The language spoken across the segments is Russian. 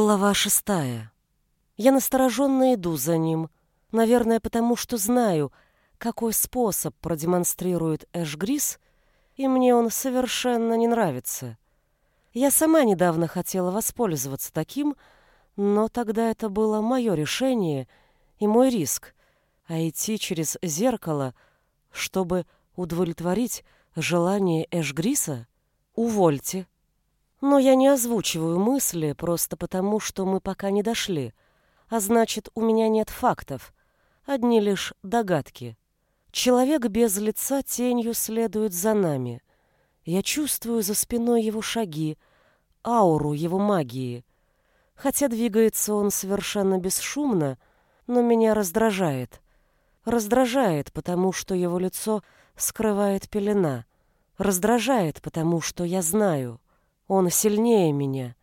Глава шестая. Я настороженно иду за ним, наверное, потому что знаю, какой способ продемонстрирует Эш Грис, и мне он совершенно не нравится. Я сама недавно хотела воспользоваться таким, но тогда это было мое решение и мой риск, а идти через зеркало, чтобы удовлетворить желание Эш Гриса, увольте. Но я не озвучиваю мысли просто потому, что мы пока не дошли, а значит, у меня нет фактов, одни лишь догадки. Человек без лица тенью следует за нами. Я чувствую за спиной его шаги, ауру его магии. Хотя двигается он совершенно бесшумно, но меня раздражает. Раздражает, потому что его лицо скрывает пелена. Раздражает, потому что я знаю — он сильнее меня,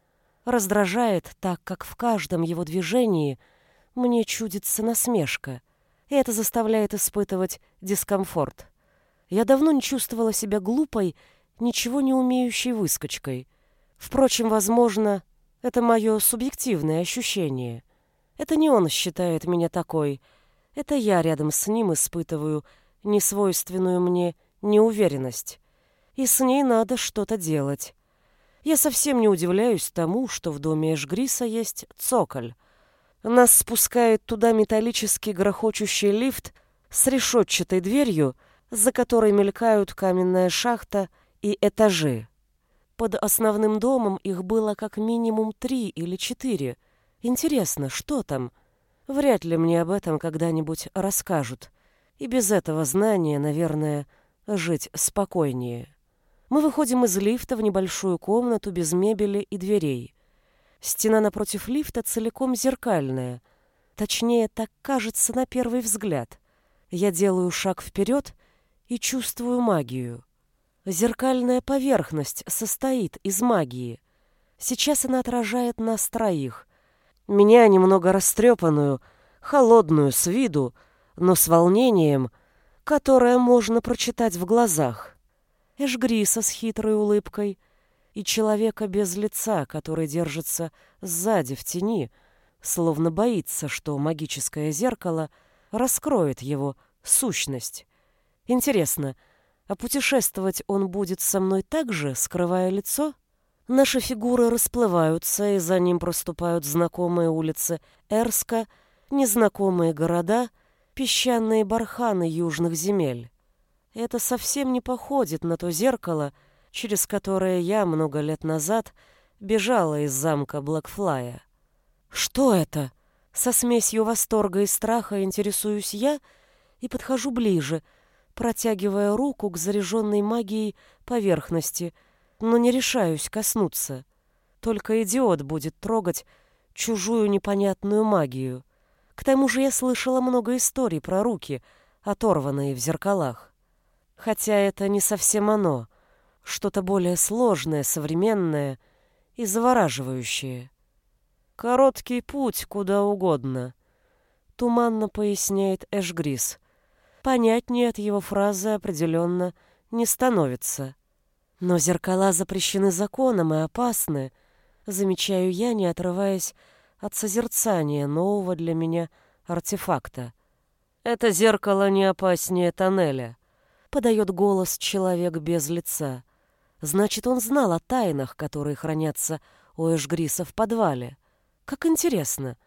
раздражает так, как в каждом его движении мне чудится насмешка, и это заставляет испытывать дискомфорт. Я давно не чувствовала себя глупой, ничего не умеющей выскочкой. Впрочем, возможно, это мое субъективное ощущение. Это не он считает меня такой, это я рядом с ним испытываю несвойственную мне неуверенность. И с ней надо что-то делать. Я совсем не удивляюсь тому, что в доме Эшгриса есть цоколь. Нас спускает туда металлический грохочущий лифт с решетчатой дверью, за которой мелькают каменная шахта и этажи. Под основным домом их было как минимум три или четыре. Интересно, что там? Вряд ли мне об этом когда-нибудь расскажут. И без этого знания, наверное, жить спокойнее. Мы выходим из лифта в небольшую комнату без мебели и дверей. Стена напротив лифта целиком зеркальная. Точнее, так кажется на первый взгляд. Я делаю шаг вперед и чувствую магию. Зеркальная поверхность состоит из магии. Сейчас она отражает нас троих. Меня немного растрепанную, холодную с виду, но с волнением, которое можно прочитать в глазах. Эшгриса с хитрой улыбкой и человека без лица, который держится сзади в тени, словно боится, что магическое зеркало раскроет его сущность. Интересно, а путешествовать он будет со мной так же, скрывая лицо? Наши фигуры расплываются, и за ним проступают знакомые улицы Эрска, незнакомые города, песчаные барханы южных земель. Это совсем не походит на то зеркало, через которое я много лет назад бежала из замка Блэкфлая. Что это? Со смесью восторга и страха интересуюсь я и подхожу ближе, протягивая руку к заряженной магией поверхности, но не решаюсь коснуться. Только идиот будет трогать чужую непонятную магию. К тому же я слышала много историй про руки, оторванные в зеркалах. Хотя это не совсем оно, что-то более сложное, современное и завораживающее. Короткий путь куда угодно, туманно поясняет Эшгрис. Понятнее от его фразы определенно не становится. Но зеркала запрещены законом и опасны, замечаю я, не отрываясь от созерцания нового для меня артефакта. Это зеркало не опаснее тоннеля подает голос человек без лица. Значит, он знал о тайнах, которые хранятся у Эшгриса в подвале. Как интересно.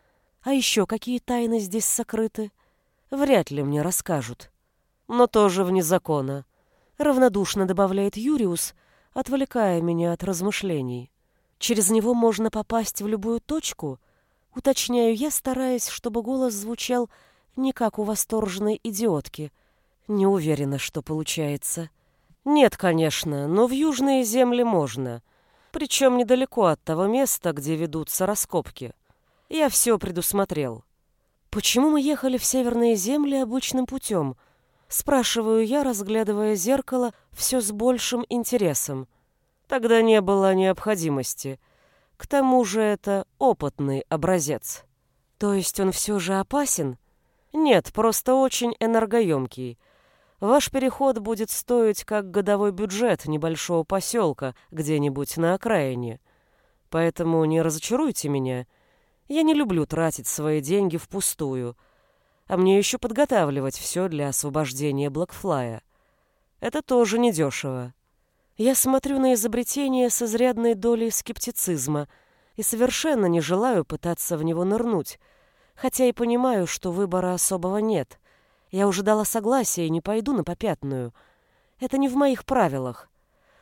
А еще какие тайны здесь сокрыты? Вряд ли мне расскажут. Но тоже вне закона. Равнодушно добавляет Юриус, отвлекая меня от размышлений. Через него можно попасть в любую точку? Уточняю я, стараясь, чтобы голос звучал не как у восторженной идиотки — не уверена, что получается. Нет, конечно, но в южные земли можно. Причем недалеко от того места, где ведутся раскопки. Я все предусмотрел. Почему мы ехали в северные земли обычным путем? Спрашиваю я, разглядывая зеркало все с большим интересом. Тогда не было необходимости. К тому же это опытный образец. То есть он все же опасен? Нет, просто очень энергоемкий. Ваш переход будет стоить как годовой бюджет небольшого поселка где-нибудь на окраине. Поэтому не разочаруйте меня Я не люблю тратить свои деньги впустую, а мне еще подготавливать все для освобождения Блэкфлая. Это тоже недешево. Я смотрю на изобретение с изрядной долей скептицизма и совершенно не желаю пытаться в него нырнуть, хотя и понимаю, что выбора особого нет. Я уже дала согласие и не пойду на попятную. Это не в моих правилах.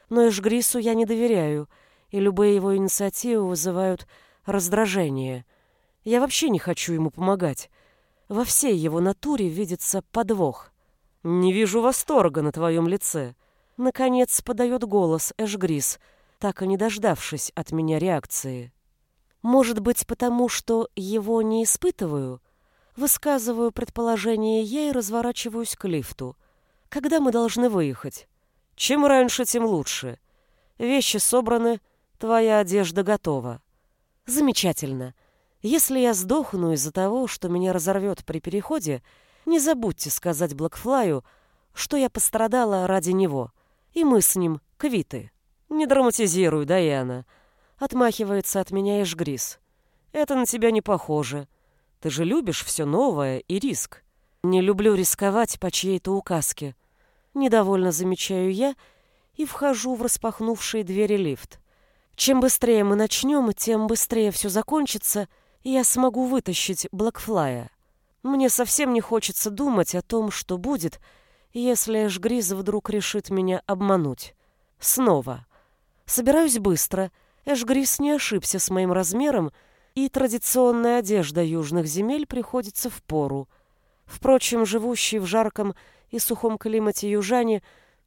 Но Эшгрису я не доверяю, и любые его инициативы вызывают раздражение. Я вообще не хочу ему помогать. Во всей его натуре видится подвох. «Не вижу восторга на твоем лице», Наконец подает голос Эшгрис, так и не дождавшись от меня реакции. Может быть, потому что его не испытываю? Высказываю предположение я и разворачиваюсь к лифту. Когда мы должны выехать? Чем раньше, тем лучше. Вещи собраны, твоя одежда готова. Замечательно. Если я сдохну из-за того, что меня разорвет при переходе, не забудьте сказать Блэкфлаю, что я пострадала ради него и мы с ним квиты. Не драматизируй, Даяна. Отмахивается от меня Эшгрис. Это на тебя не похоже. Ты же любишь все новое и риск. Не люблю рисковать по чьей-то указке. Недовольно замечаю я и вхожу в распахнувшие двери лифт. Чем быстрее мы начнем, тем быстрее все закончится, и я смогу вытащить Блэкфлая. Мне совсем не хочется думать о том, что будет, если Эшгриз вдруг решит меня обмануть. Снова. Собираюсь быстро. Эшгриз не ошибся с моим размером, и традиционная одежда южных земель приходится в пору. Впрочем, живущие в жарком и сухом климате южане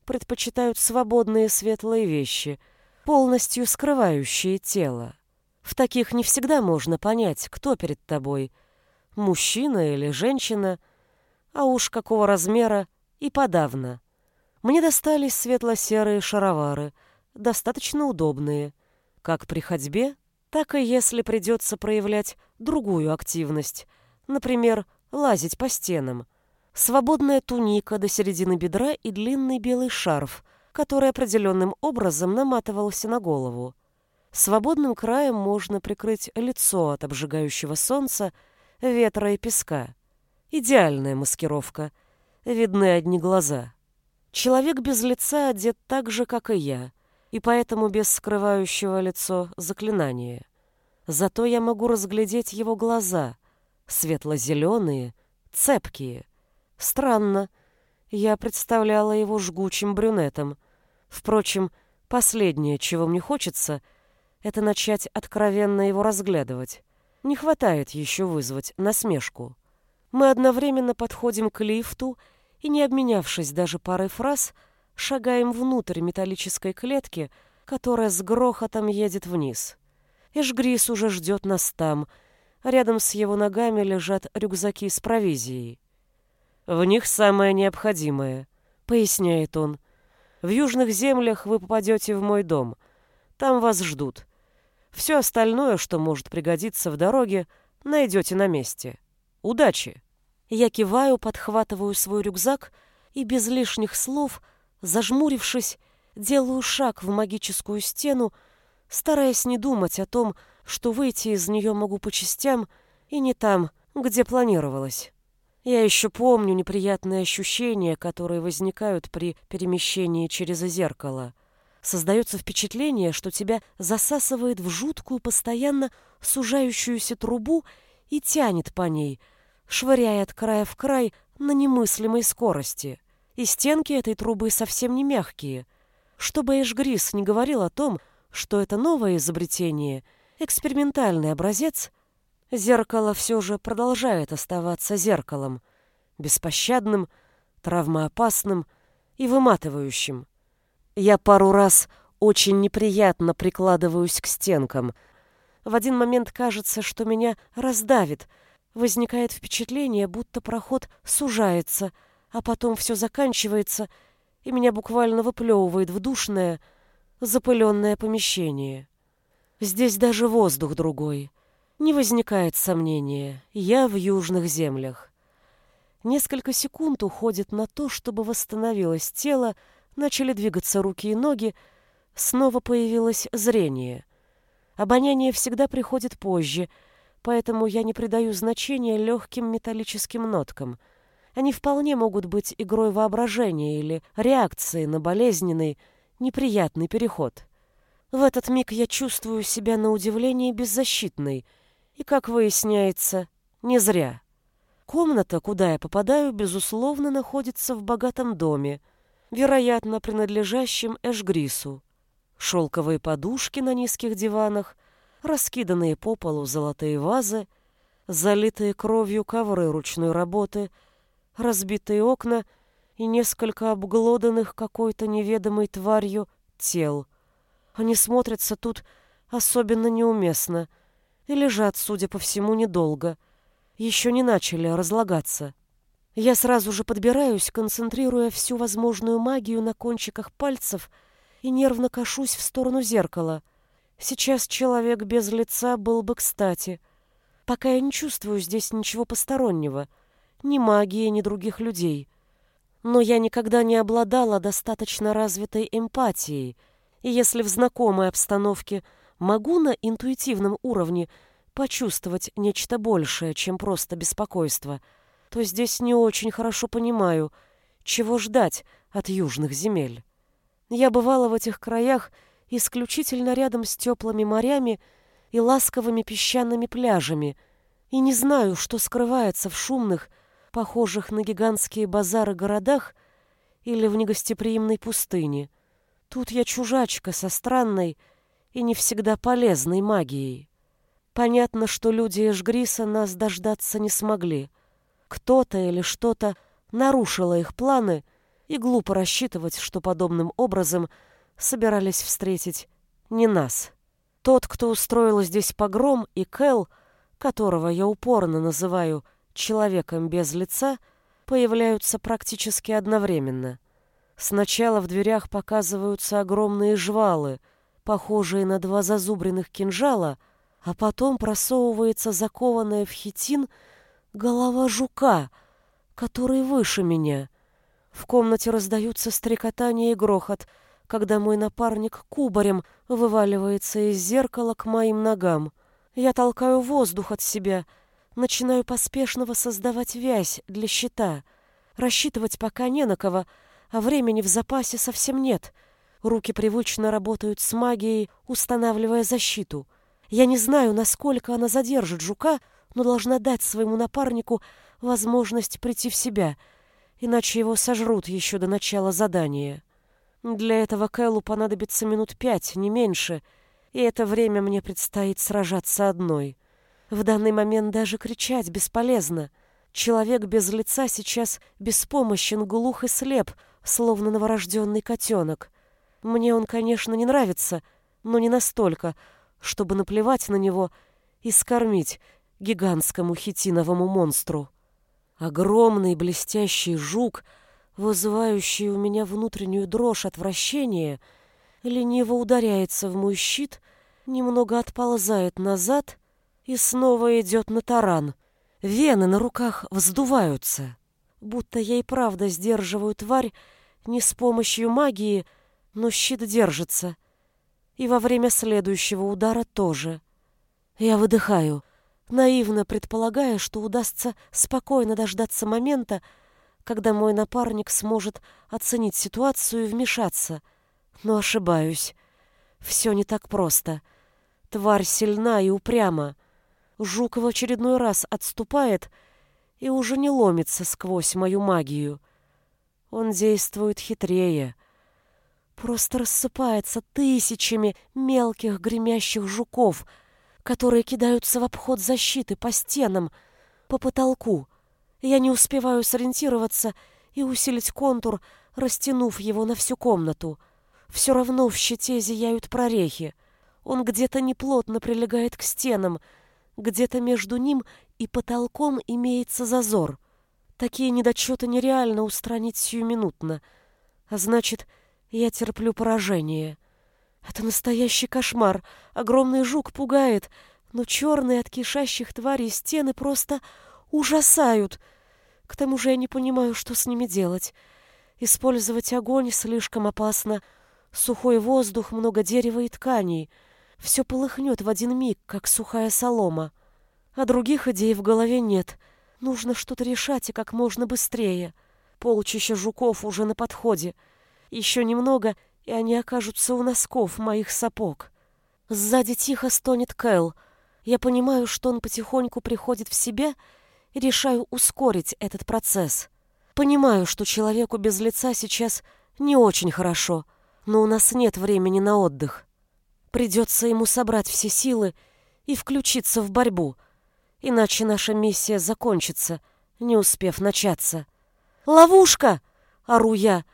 предпочитают свободные светлые вещи, полностью скрывающие тело. В таких не всегда можно понять, кто перед тобой — мужчина или женщина, а уж какого размера и подавно. Мне достались светло-серые шаровары, достаточно удобные, как при ходьбе, так и если придется проявлять другую активность, например, лазить по стенам. Свободная туника до середины бедра и длинный белый шарф, который определенным образом наматывался на голову. Свободным краем можно прикрыть лицо от обжигающего солнца, ветра и песка. Идеальная маскировка — видны одни глаза. Человек без лица одет так же, как и я, и поэтому без скрывающего лицо заклинания. Зато я могу разглядеть его глаза, светло-зеленые, цепкие. Странно, я представляла его жгучим брюнетом. Впрочем, последнее, чего мне хочется, это начать откровенно его разглядывать. Не хватает еще вызвать насмешку. Мы одновременно подходим к лифту и, не обменявшись даже парой фраз, шагаем внутрь металлической клетки, которая с грохотом едет вниз. Эшгрис уже ждет нас там. Рядом с его ногами лежат рюкзаки с провизией. «В них самое необходимое», — поясняет он. «В южных землях вы попадете в мой дом. Там вас ждут. Все остальное, что может пригодиться в дороге, найдете на месте». Удачи!» Я киваю, подхватываю свой рюкзак и без лишних слов, зажмурившись, делаю шаг в магическую стену, стараясь не думать о том, что выйти из нее могу по частям и не там, где планировалось. Я еще помню неприятные ощущения, которые возникают при перемещении через зеркало. Создается впечатление, что тебя засасывает в жуткую, постоянно сужающуюся трубу и тянет по ней, швыряя от края в край на немыслимой скорости. И стенки этой трубы совсем не мягкие. Чтобы Эшгрис не говорил о том, что это новое изобретение, экспериментальный образец, зеркало все же продолжает оставаться зеркалом, беспощадным, травмоопасным и выматывающим. Я пару раз очень неприятно прикладываюсь к стенкам — в один момент кажется, что меня раздавит. Возникает впечатление, будто проход сужается, а потом все заканчивается, и меня буквально выплевывает в душное, запыленное помещение. Здесь даже воздух другой. Не возникает сомнения, я в южных землях. Несколько секунд уходит на то, чтобы восстановилось тело, начали двигаться руки и ноги, снова появилось зрение. Обоняние всегда приходит позже, поэтому я не придаю значения легким металлическим ноткам. Они вполне могут быть игрой воображения или реакцией на болезненный, неприятный переход. В этот миг я чувствую себя на удивление беззащитной, и, как выясняется, не зря. Комната, куда я попадаю, безусловно, находится в богатом доме, вероятно, принадлежащем Эшгрису. Шелковые подушки на низких диванах, раскиданные по полу золотые вазы, залитые кровью ковры ручной работы, разбитые окна и несколько обглоданных какой-то неведомой тварью тел. Они смотрятся тут особенно неуместно и лежат, судя по всему, недолго. Еще не начали разлагаться. Я сразу же подбираюсь, концентрируя всю возможную магию на кончиках пальцев и нервно кашусь в сторону зеркала. Сейчас человек без лица был бы кстати. Пока я не чувствую здесь ничего постороннего, ни магии, ни других людей. Но я никогда не обладала достаточно развитой эмпатией, и если в знакомой обстановке могу на интуитивном уровне почувствовать нечто большее, чем просто беспокойство — то здесь не очень хорошо понимаю, чего ждать от южных земель. Я бывала в этих краях исключительно рядом с теплыми морями и ласковыми песчаными пляжами, и не знаю, что скрывается в шумных, похожих на гигантские базары городах или в негостеприимной пустыне. Тут я чужачка со странной и не всегда полезной магией. Понятно, что люди Эшгриса нас дождаться не смогли — кто-то или что-то нарушило их планы, и глупо рассчитывать, что подобным образом собирались встретить не нас. Тот, кто устроил здесь погром, и Кэл, которого я упорно называю «человеком без лица», появляются практически одновременно. Сначала в дверях показываются огромные жвалы, похожие на два зазубренных кинжала, а потом просовывается закованная в хитин голова жука, который выше меня. В комнате раздаются стрекотание и грохот, когда мой напарник кубарем вываливается из зеркала к моим ногам. Я толкаю воздух от себя, начинаю поспешно воссоздавать вязь для щита. Рассчитывать пока не на кого, а времени в запасе совсем нет. Руки привычно работают с магией, устанавливая защиту. Я не знаю, насколько она задержит жука, но должна дать своему напарнику возможность прийти в себя, иначе его сожрут еще до начала задания. Для этого Кэллу понадобится минут пять, не меньше, и это время мне предстоит сражаться одной. В данный момент даже кричать бесполезно. Человек без лица сейчас беспомощен, глух и слеп, словно новорожденный котенок. Мне он, конечно, не нравится, но не настолько, чтобы наплевать на него и скормить, гигантскому хитиновому монстру. Огромный блестящий жук, вызывающий у меня внутреннюю дрожь отвращения, лениво ударяется в мой щит, немного отползает назад и снова идет на таран. Вены на руках вздуваются, будто и правда сдерживаю тварь не с помощью магии, но щит держится. И во время следующего удара тоже. Я выдыхаю наивно предполагая, что удастся спокойно дождаться момента, когда мой напарник сможет оценить ситуацию и вмешаться. Но ошибаюсь. Все не так просто. Тварь сильна и упряма. Жук в очередной раз отступает и уже не ломится сквозь мою магию. Он действует хитрее. Просто рассыпается тысячами мелких гремящих жуков — которые кидаются в обход защиты по стенам, по потолку. Я не успеваю сориентироваться и усилить контур, растянув его на всю комнату. Все равно в щите зияют прорехи. Он где-то неплотно прилегает к стенам, где-то между ним и потолком имеется зазор. Такие недочеты нереально устранить сиюминутно. А значит, я терплю поражение. Это настоящий кошмар. Огромный жук пугает, но черные от кишащих тварей стены просто ужасают. К тому же я не понимаю, что с ними делать. Использовать огонь слишком опасно. Сухой воздух, много дерева и тканей. Все полыхнет в один миг, как сухая солома. А других идей в голове нет. Нужно что-то решать и как можно быстрее. Полчища жуков уже на подходе. Еще немного, и они окажутся у носков моих сапог. Сзади тихо стонет Кэл. Я понимаю, что он потихоньку приходит в себя и решаю ускорить этот процесс. Понимаю, что человеку без лица сейчас не очень хорошо, но у нас нет времени на отдых. Придется ему собрать все силы и включиться в борьбу, иначе наша миссия закончится, не успев начаться. «Ловушка!» — ору я.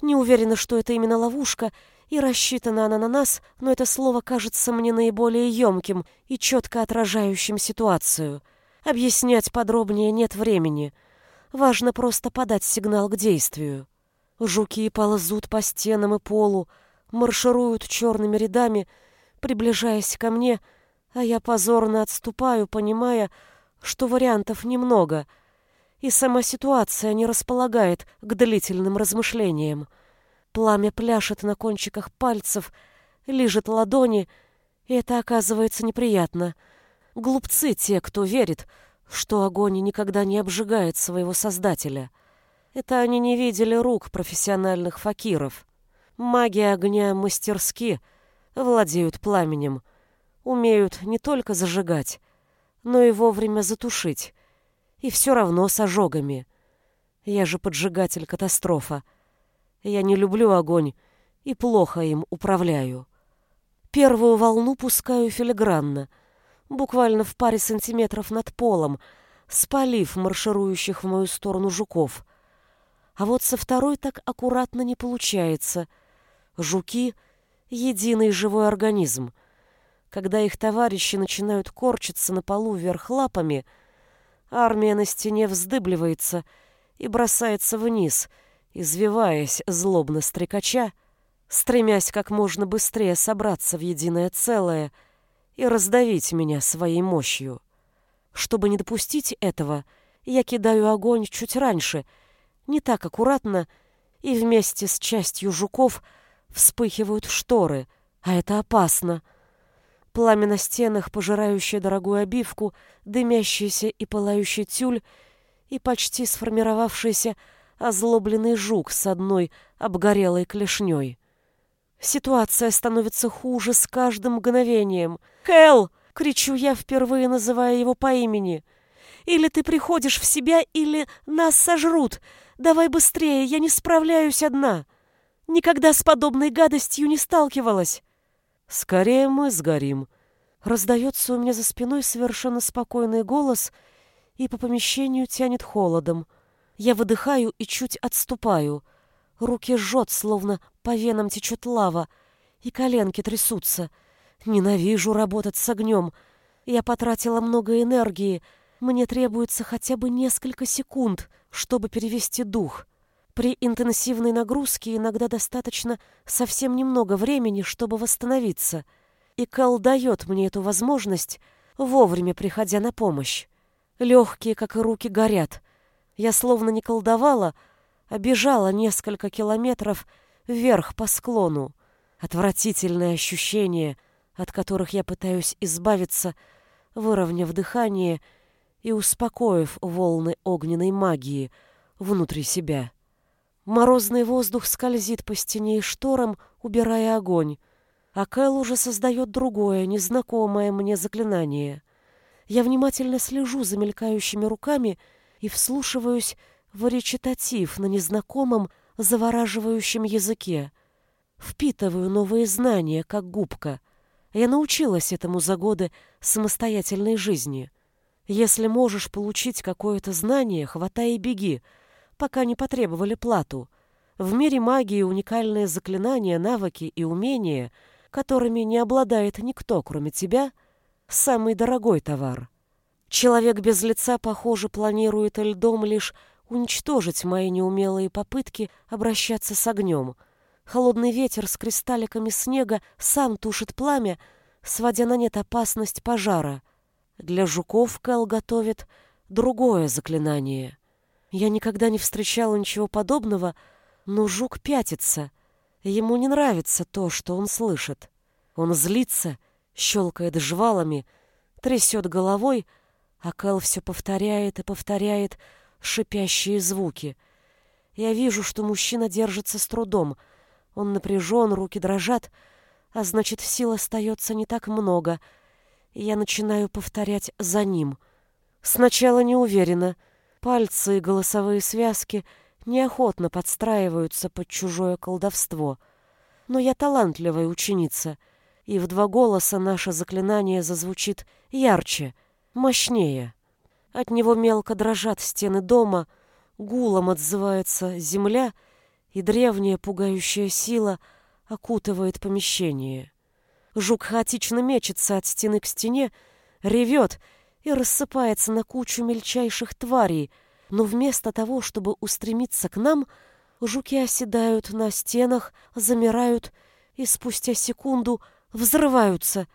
Не уверена, что это именно ловушка, и рассчитана она на нас, но это слово кажется мне наиболее емким и четко отражающим ситуацию. Объяснять подробнее нет времени. Важно просто подать сигнал к действию. Жуки ползут по стенам и полу, маршируют черными рядами, приближаясь ко мне, а я позорно отступаю, понимая, что вариантов немного, и сама ситуация не располагает к длительным размышлениям. Пламя пляшет на кончиках пальцев, лижет ладони, и это оказывается неприятно. Глупцы те, кто верит, что огонь никогда не обжигает своего создателя. Это они не видели рук профессиональных факиров. Маги огня мастерски владеют пламенем, умеют не только зажигать, но и вовремя затушить, и все равно с ожогами. Я же поджигатель катастрофа. Я не люблю огонь и плохо им управляю. Первую волну пускаю филигранно — буквально в паре сантиметров над полом, спалив марширующих в мою сторону жуков. А вот со второй так аккуратно не получается. Жуки — единый живой организм. Когда их товарищи начинают корчиться на полу вверх лапами, армия на стене вздыбливается и бросается вниз, извиваясь злобно стрекача, стремясь как можно быстрее собраться в единое целое — и раздавить меня своей мощью. Чтобы не допустить этого, я кидаю огонь чуть раньше, не так аккуратно, и вместе с частью жуков вспыхивают шторы, а это опасно. Пламя на стенах, пожирающее дорогую обивку, дымящийся и пылающий тюль и почти сформировавшийся озлобленный жук с одной обгорелой клешней. Ситуация становится хуже с каждым мгновением. «Хелл!» — кричу я, впервые называя его по имени. «Или ты приходишь в себя, или нас сожрут. Давай быстрее, я не справляюсь одна. Никогда с подобной гадостью не сталкивалась». «Скорее мы сгорим». Раздается у меня за спиной совершенно спокойный голос, и по помещению тянет холодом. Я выдыхаю и чуть отступаю. Руки жжет, словно по венам течет лава, и коленки трясутся. Ненавижу работать с огнем. Я потратила много энергии. Мне требуется хотя бы несколько секунд, чтобы перевести дух. При интенсивной нагрузке иногда достаточно совсем немного времени, чтобы восстановиться. И Кэл дает мне эту возможность, вовремя приходя на помощь. Легкие, как и руки, горят. Я словно не колдовала, обежала несколько километров вверх по склону. Отвратительное ощущение, от которых я пытаюсь избавиться, выровняв дыхание и успокоив волны огненной магии внутри себя. Морозный воздух скользит по стене и шторам, убирая огонь, а Кэл уже создает другое, незнакомое мне заклинание. Я внимательно слежу за мелькающими руками и вслушиваюсь в речитатив на незнакомом, завораживающем языке. Впитываю новые знания, как губка. Я научилась этому за годы самостоятельной жизни. Если можешь получить какое-то знание, хватай и беги, пока не потребовали плату. В мире магии уникальные заклинания, навыки и умения, которыми не обладает никто, кроме тебя, самый дорогой товар. Человек без лица, похоже, планирует льдом лишь уничтожить мои неумелые попытки обращаться с огнем. Холодный ветер с кристалликами снега сам тушит пламя, сводя на нет опасность пожара. Для жуков Кэл готовит другое заклинание. Я никогда не встречала ничего подобного, но жук пятится. Ему не нравится то, что он слышит. Он злится, щелкает жвалами, трясет головой, А Кэл все повторяет и повторяет шипящие звуки. Я вижу, что мужчина держится с трудом. Он напряжен, руки дрожат, а значит, сил остается не так много. Я начинаю повторять за ним. Сначала не уверена. Пальцы и голосовые связки неохотно подстраиваются под чужое колдовство. Но я талантливая ученица, и в два голоса наше заклинание зазвучит ярче, мощнее. От него мелко дрожат стены дома, гулом отзывается земля, и древняя пугающая сила окутывает помещение. Жук хаотично мечется от стены к стене, ревет и рассыпается на кучу мельчайших тварей, но вместо того, чтобы устремиться к нам, жуки оседают на стенах, замирают и спустя секунду взрываются,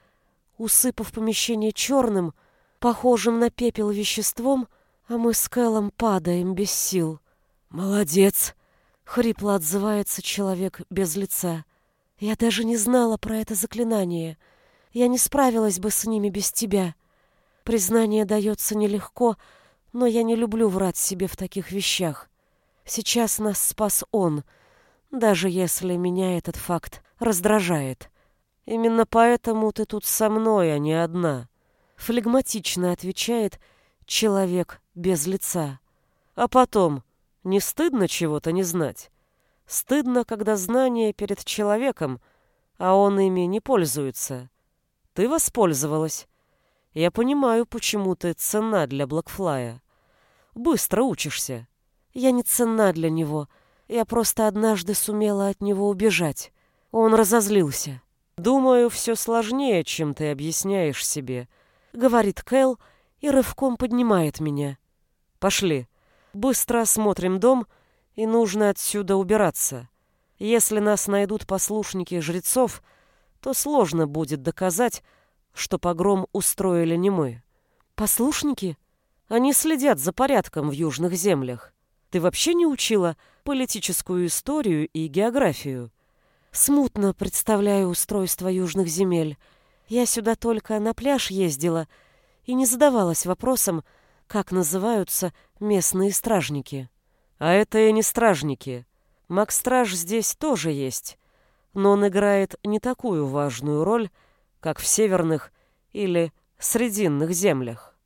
усыпав помещение черным, похожим на пепел веществом, а мы с Кэллом падаем без сил. «Молодец!» — хрипло отзывается человек без лица. «Я даже не знала про это заклинание. Я не справилась бы с ними без тебя. Признание дается нелегко, но я не люблю врать себе в таких вещах. Сейчас нас спас он, даже если меня этот факт раздражает. Именно поэтому ты тут со мной, а не одна» флегматично отвечает человек без лица. А потом, не стыдно чего-то не знать? Стыдно, когда знание перед человеком, а он ими не пользуется. Ты воспользовалась. Я понимаю, почему ты ценна для Блэкфлая. Быстро учишься. Я не ценна для него. Я просто однажды сумела от него убежать. Он разозлился. Думаю, все сложнее, чем ты объясняешь себе говорит Кэл и рывком поднимает меня. Пошли. Быстро осмотрим дом, и нужно отсюда убираться. Если нас найдут послушники жрецов, то сложно будет доказать, что погром устроили не мы. Послушники? Они следят за порядком в южных землях. Ты вообще не учила политическую историю и географию? Смутно представляю устройство южных земель, я сюда только на пляж ездила и не задавалась вопросом, как называются местные стражники. А это и не стражники. Макстраж здесь тоже есть, но он играет не такую важную роль, как в северных или срединных землях.